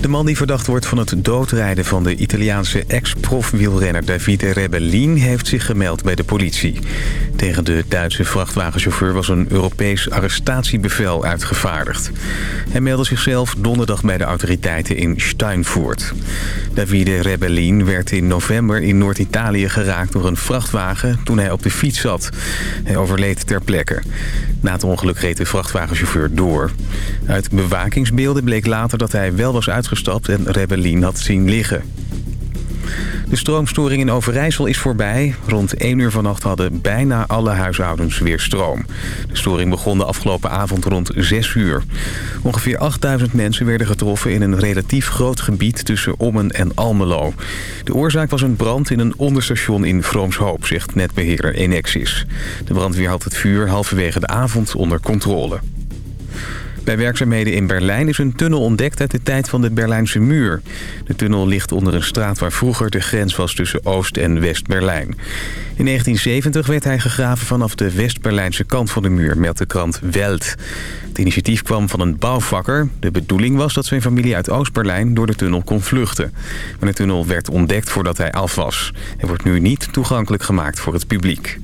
De man die verdacht wordt van het doodrijden van de Italiaanse ex-profwielrenner Davide Rebellin heeft zich gemeld bij de politie. Tegen de Duitse vrachtwagenchauffeur was een Europees arrestatiebevel uitgevaardigd. Hij meldde zichzelf donderdag bij de autoriteiten in Steinfurt. Davide Rebellin werd in november in Noord-Italië geraakt door een vrachtwagen toen hij op de fiets zat. Hij overleed ter plekke. Na het ongeluk reed de vrachtwagenchauffeur door. Uit bewakingsbeelden bleek later dat hij wel was uitgestapt en Rebellin had zien liggen. De stroomstoring in Overijssel is voorbij. Rond 1 uur vannacht hadden bijna alle huishoudens weer stroom. De storing begon de afgelopen avond rond 6 uur. Ongeveer 8000 mensen werden getroffen in een relatief groot gebied tussen Ommen en Almelo. De oorzaak was een brand in een onderstation in Vroomshoop, zegt netbeheerder Enexis. De brandweer had het vuur halverwege de avond onder controle. Bij werkzaamheden in Berlijn is een tunnel ontdekt uit de tijd van de Berlijnse muur. De tunnel ligt onder een straat waar vroeger de grens was tussen Oost- en West-Berlijn. In 1970 werd hij gegraven vanaf de West-Berlijnse kant van de muur, meldt de krant Welt. Het initiatief kwam van een bouwvakker. De bedoeling was dat zijn familie uit Oost-Berlijn door de tunnel kon vluchten. Maar de tunnel werd ontdekt voordat hij af was. Hij wordt nu niet toegankelijk gemaakt voor het publiek.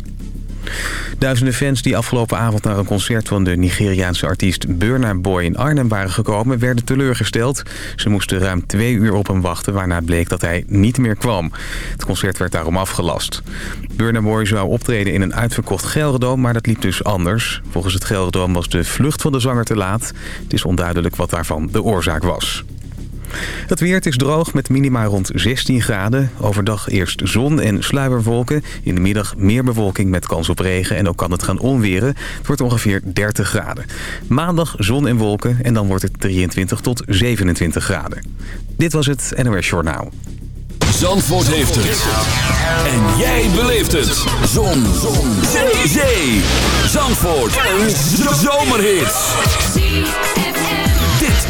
Duizenden fans die afgelopen avond naar een concert van de Nigeriaanse artiest Burna Boy in Arnhem waren gekomen, werden teleurgesteld. Ze moesten ruim twee uur op hem wachten, waarna bleek dat hij niet meer kwam. Het concert werd daarom afgelast. Burna Boy zou optreden in een uitverkocht Gelredome, maar dat liep dus anders. Volgens het Gelredome was de vlucht van de zanger te laat. Het is onduidelijk wat daarvan de oorzaak was. Het weer is droog met minima rond 16 graden. Overdag eerst zon en sluierwolken. In de middag meer bewolking met kans op regen en ook kan het gaan onweren. Het wordt ongeveer 30 graden. Maandag zon en wolken en dan wordt het 23 tot 27 graden. Dit was het NOS Journaal. Zandvoort heeft het. En jij beleeft het. Zon. zon. Zee. Zee. Zandvoort. Een zomerhit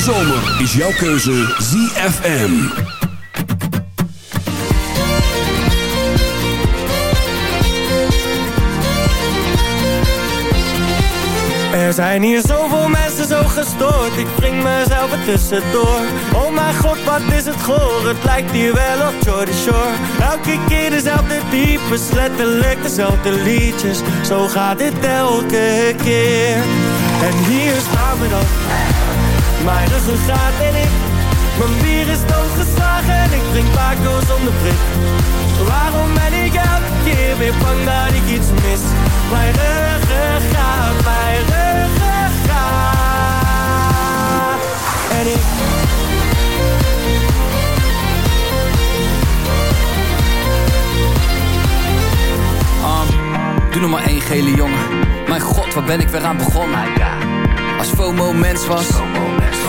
De zomer is jouw keuze ZFM. Er zijn hier zoveel mensen zo gestoord Ik breng mezelf er tussendoor. Oh mijn god, wat is het goor Het lijkt hier wel op Jordy Shore. Elke keer dezelfde types Letterlijk dezelfde liedjes Zo gaat dit elke keer. En hier staan we dan Mijn ruggengraat en ik Mijn bier is doodgeslagen En ik drink Paco zonder prik Waarom ben ik elke keer weer bang dat ik iets mis Mijn ruggengraat, mijn ruggengraat En ik Um, doe nog maar één gele jongen. Mijn god, waar ben ik weer aan begonnen? Als FOMO mens was.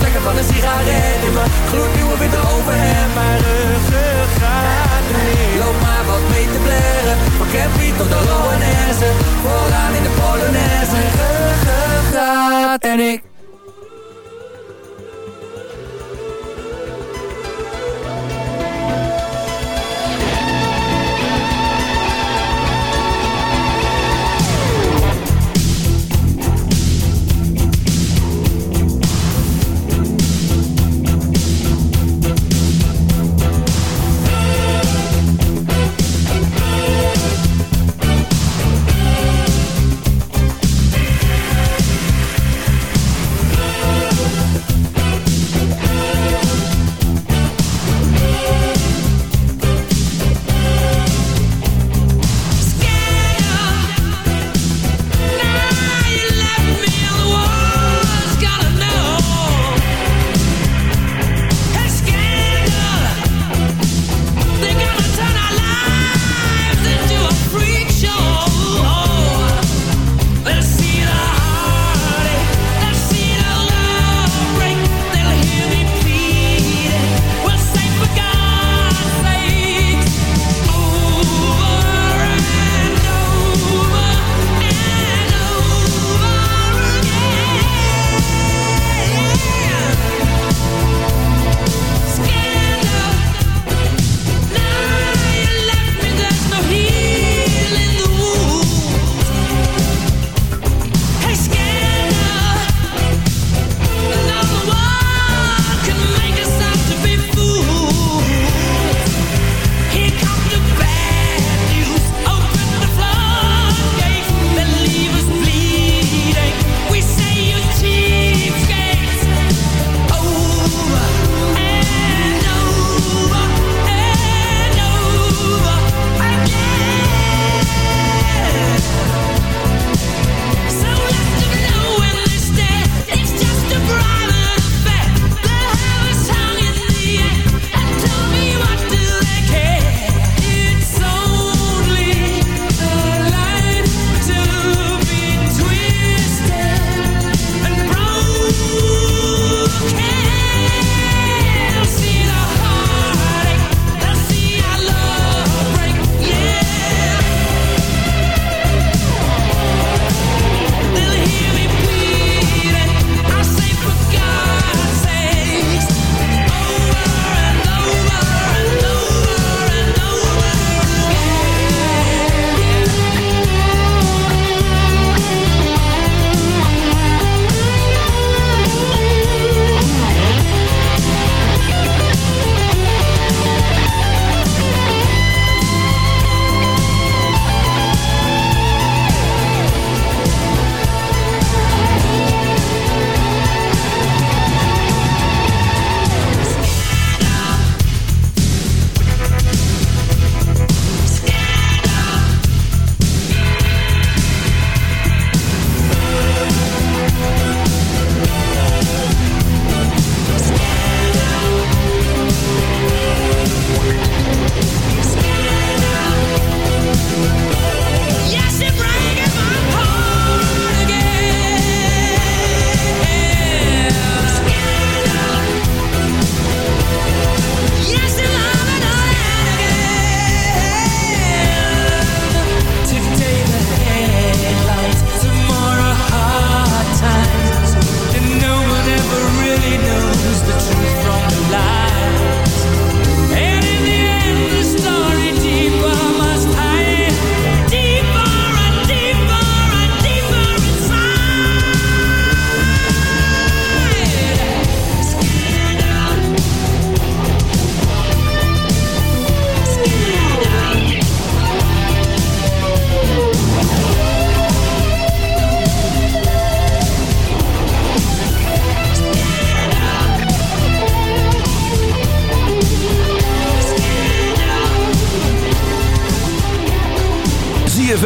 vlamvlekken van een sigaret in mijn gloednieuwe witte overhemd. Mijn ruggengraat remix Loop maar wat mee te blaren. Van Campy tot de Loanesse. Vooraan in de Polonaise. Ruggengraat en ik.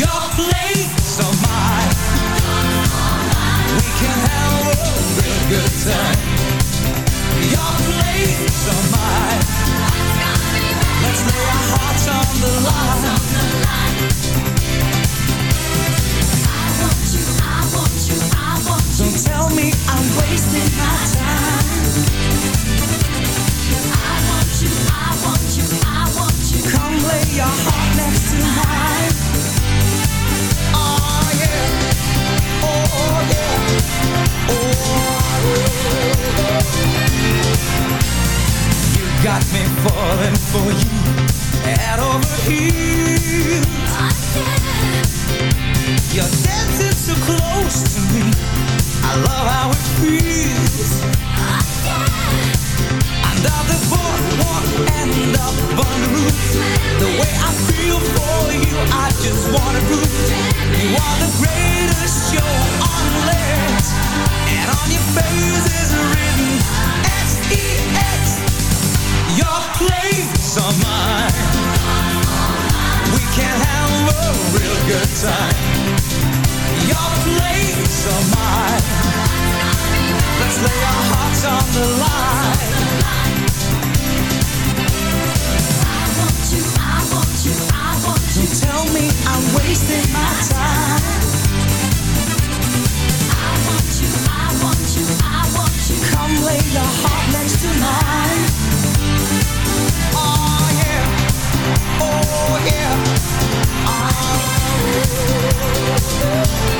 your place on my We can help you. Your plate so mine. Let's lay our hearts on the line. I want you, I want you, I want you. Don't tell me I'm wasting my time. I want you, I want you, I want you. Come lay your heart next to mine. Got me falling for you, head over heels. You're dancing so close to me. I love how it feels. Under the boardwalk and up on the roof. The way I feel for you, I just wanna prove. You are the greatest show on land. And on your face is written S-E-X. Your place or mine. We can have a real good time. Place of mine. Let's lay our hearts on the line. I want you, I want you, I want you. Don't tell me I'm wasting my time. I want you, I want you, I want you. Come lay your heart next to mine. Oh yeah, oh yeah. Oh, yeah.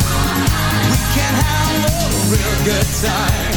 Real good time.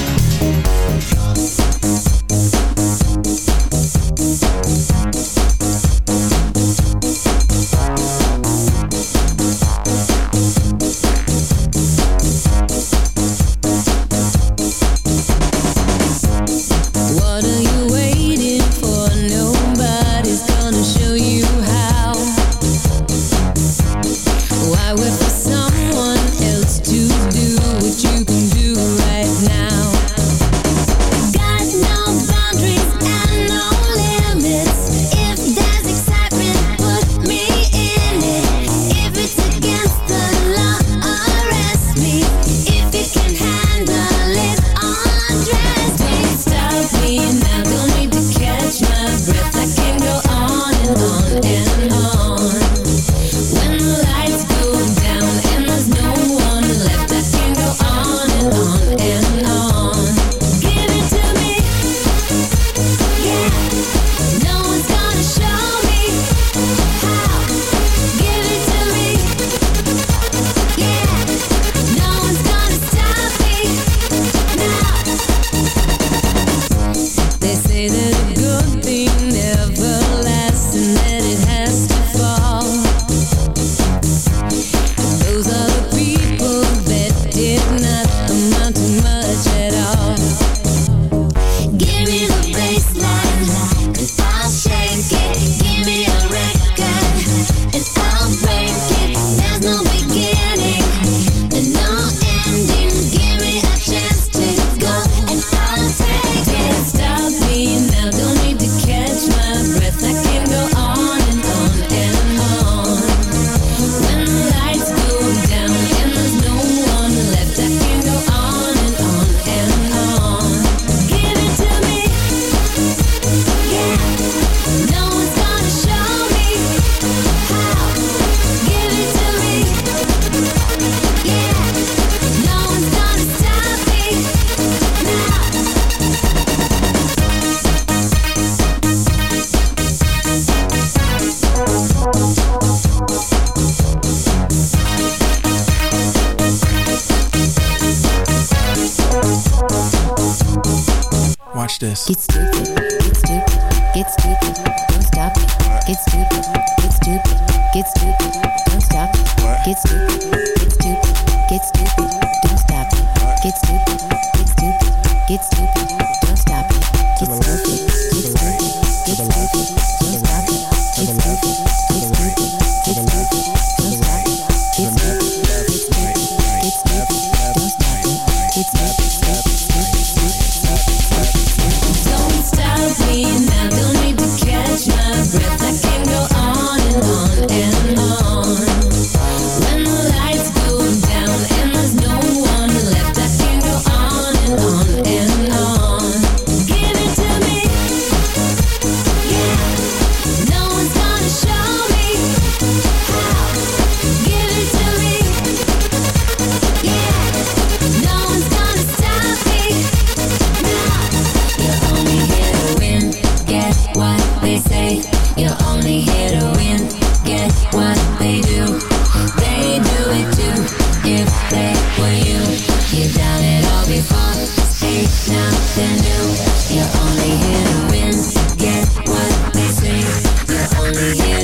You're only here to win, get what they say. You're only here.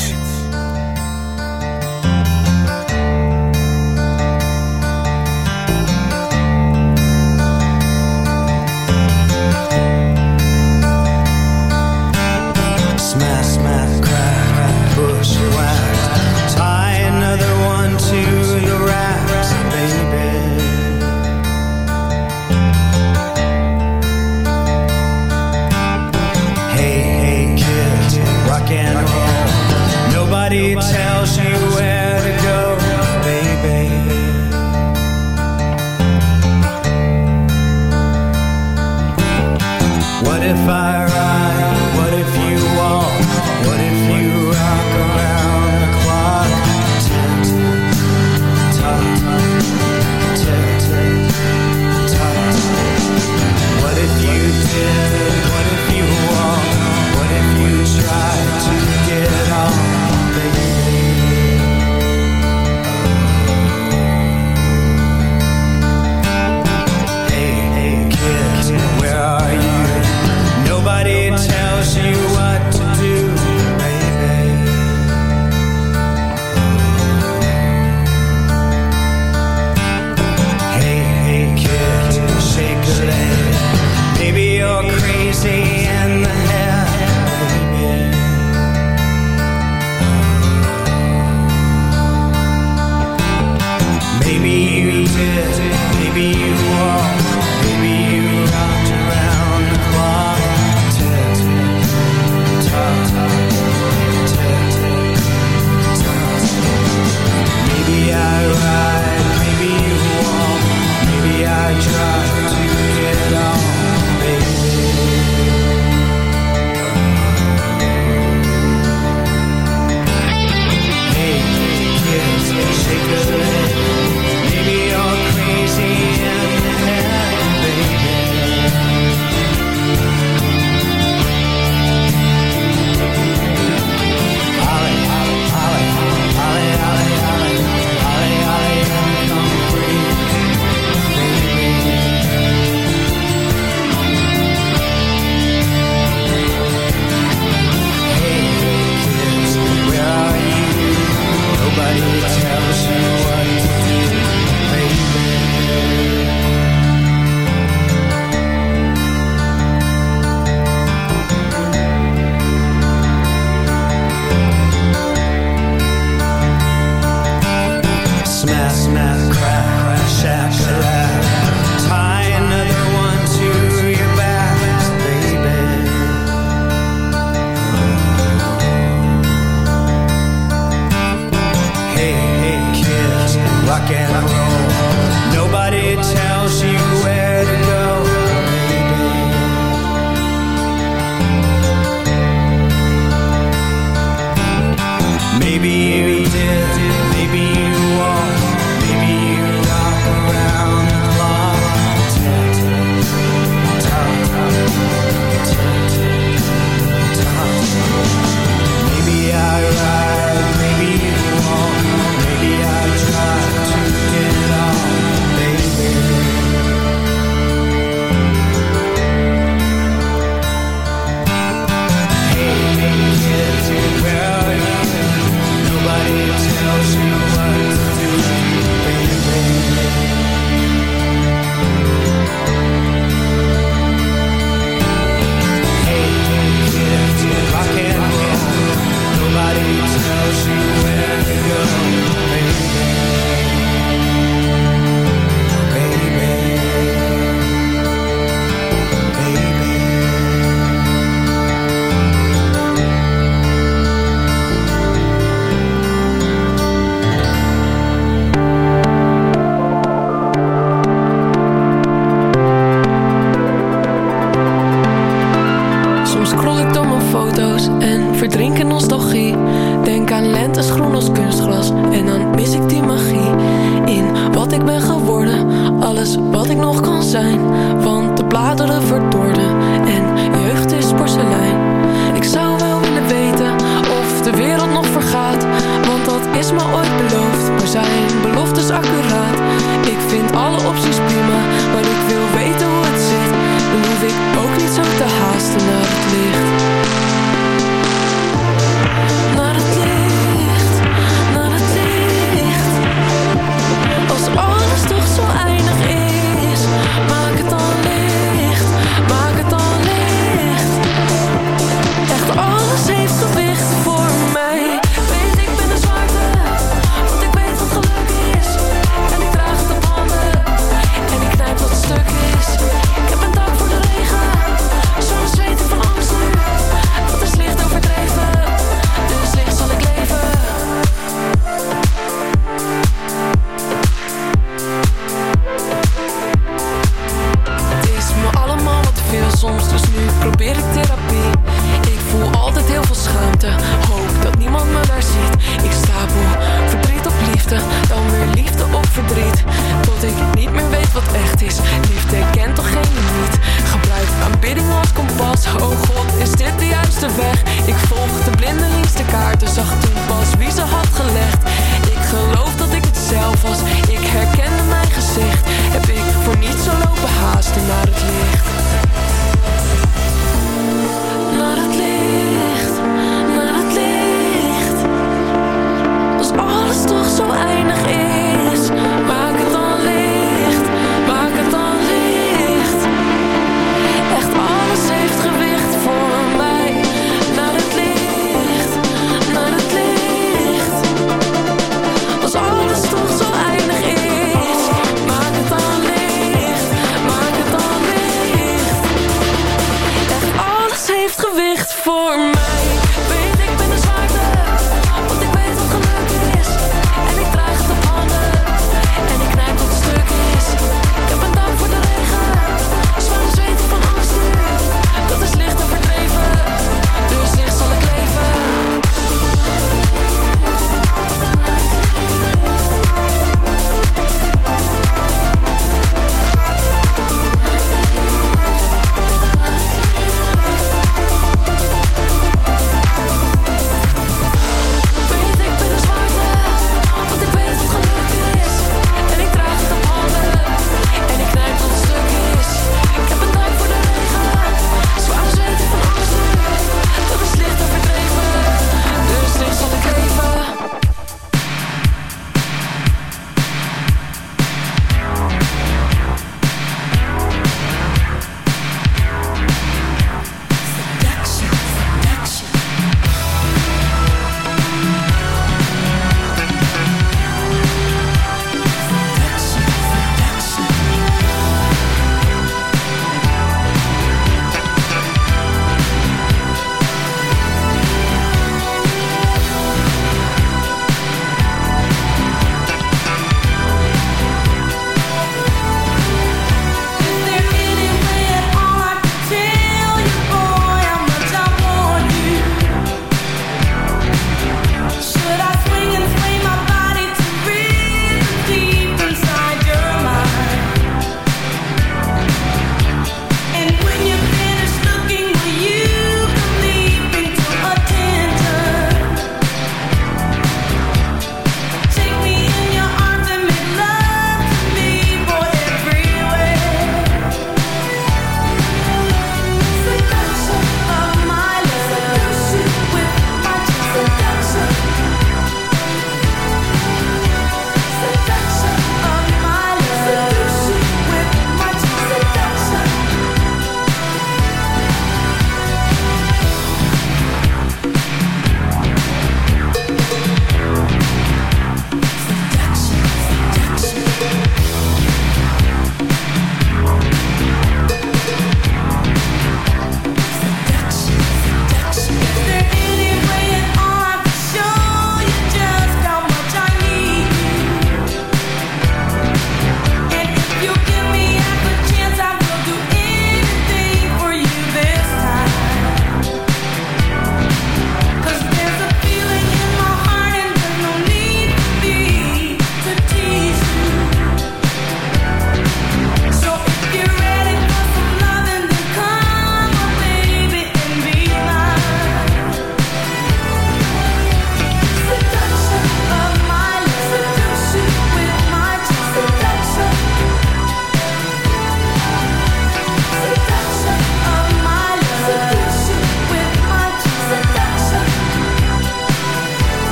Zijn. Want de bladeren verdorden.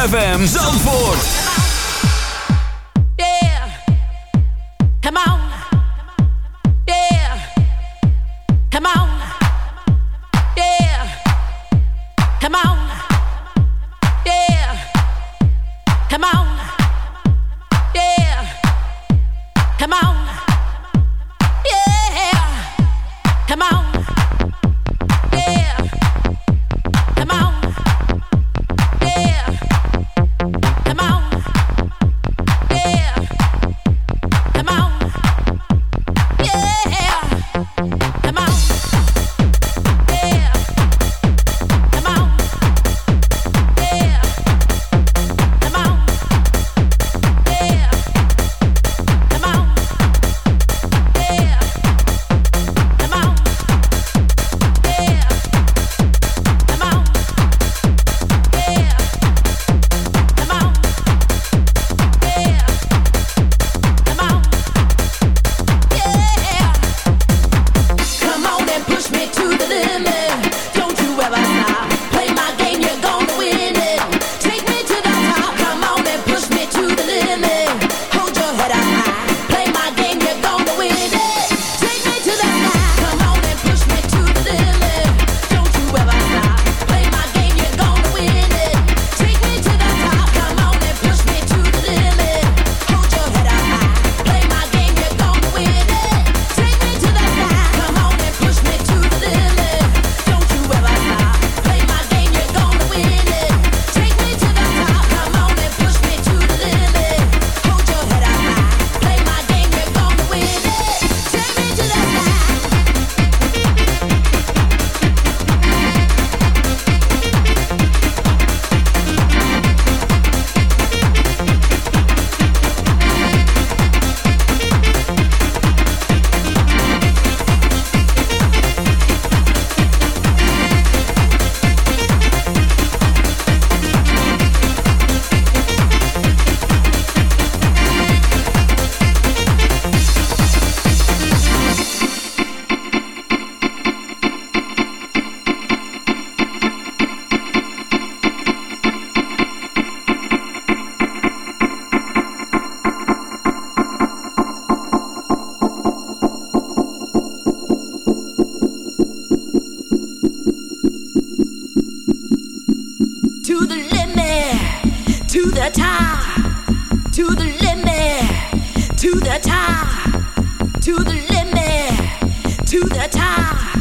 ZFM Zandvoort. Ah.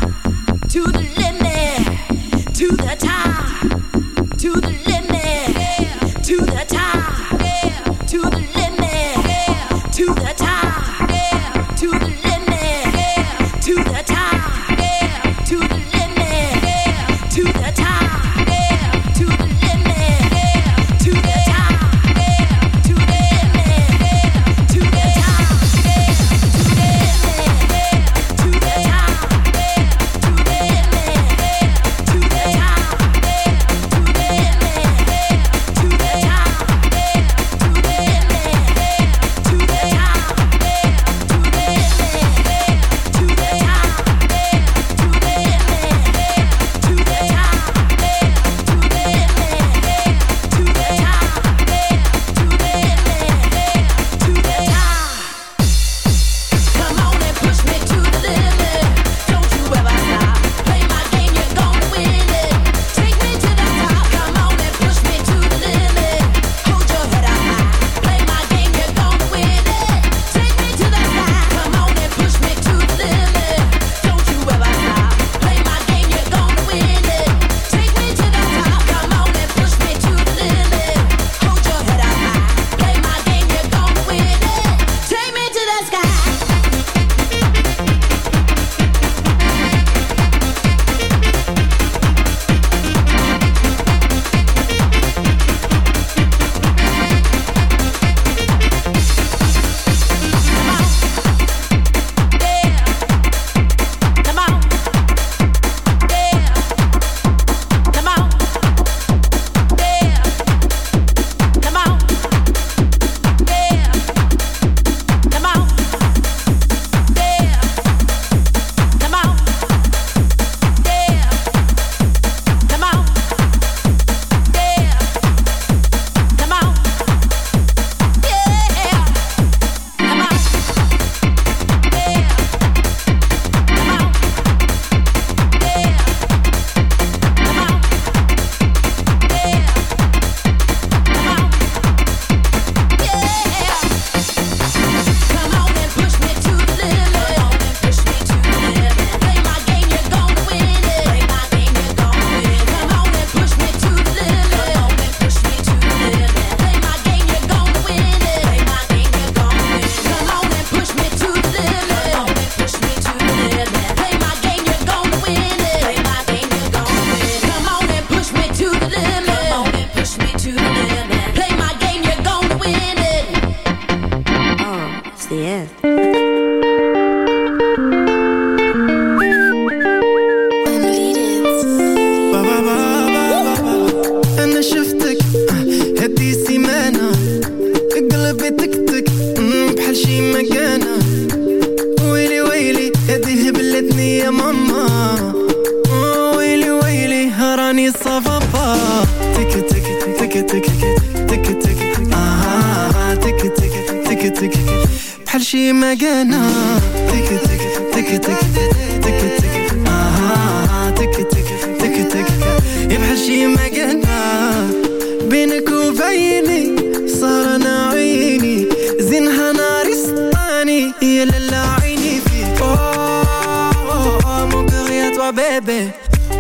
يا توا بيبي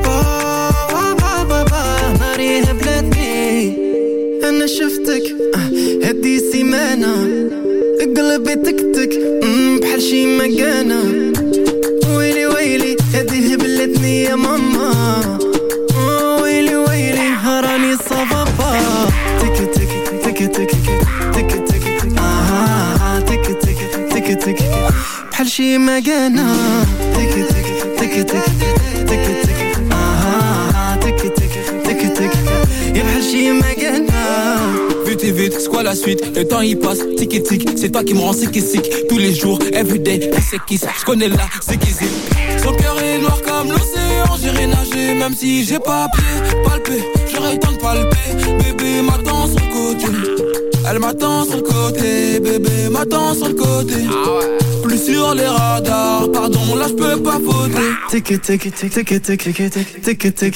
اوه بابا ناري هبلتني أنا شفتك آه، هدي سيمانة قلبي تكتك بحال شي مكانة ويلي ويلي هدي هبلتني يا ماما ويلي ويلي راني صبابا تك تك تك تك تك تك آه تك تك تك تك بحال شي مكانة تك تك تك تك تك Ah. Vite et vite, c'est quoi la suite? Le temps il passe, tic et tic. C'est toi qui me rends sick et sick. Tous les jours, everyday, c'est qui ça J'connais la zékizé. Son cœur est noir comme l'océan. J'irai nager, même si j'ai pas pied. Palpé, j'aurais le temps de palper. Bébé m'attend sur le côté. Elle m'attend sur le côté, bébé m'attend sur le côté. Ah Plus sur les radars, pardon, là je peux pas voter. Tic tic tic tic tic tic tic tic tic tic tic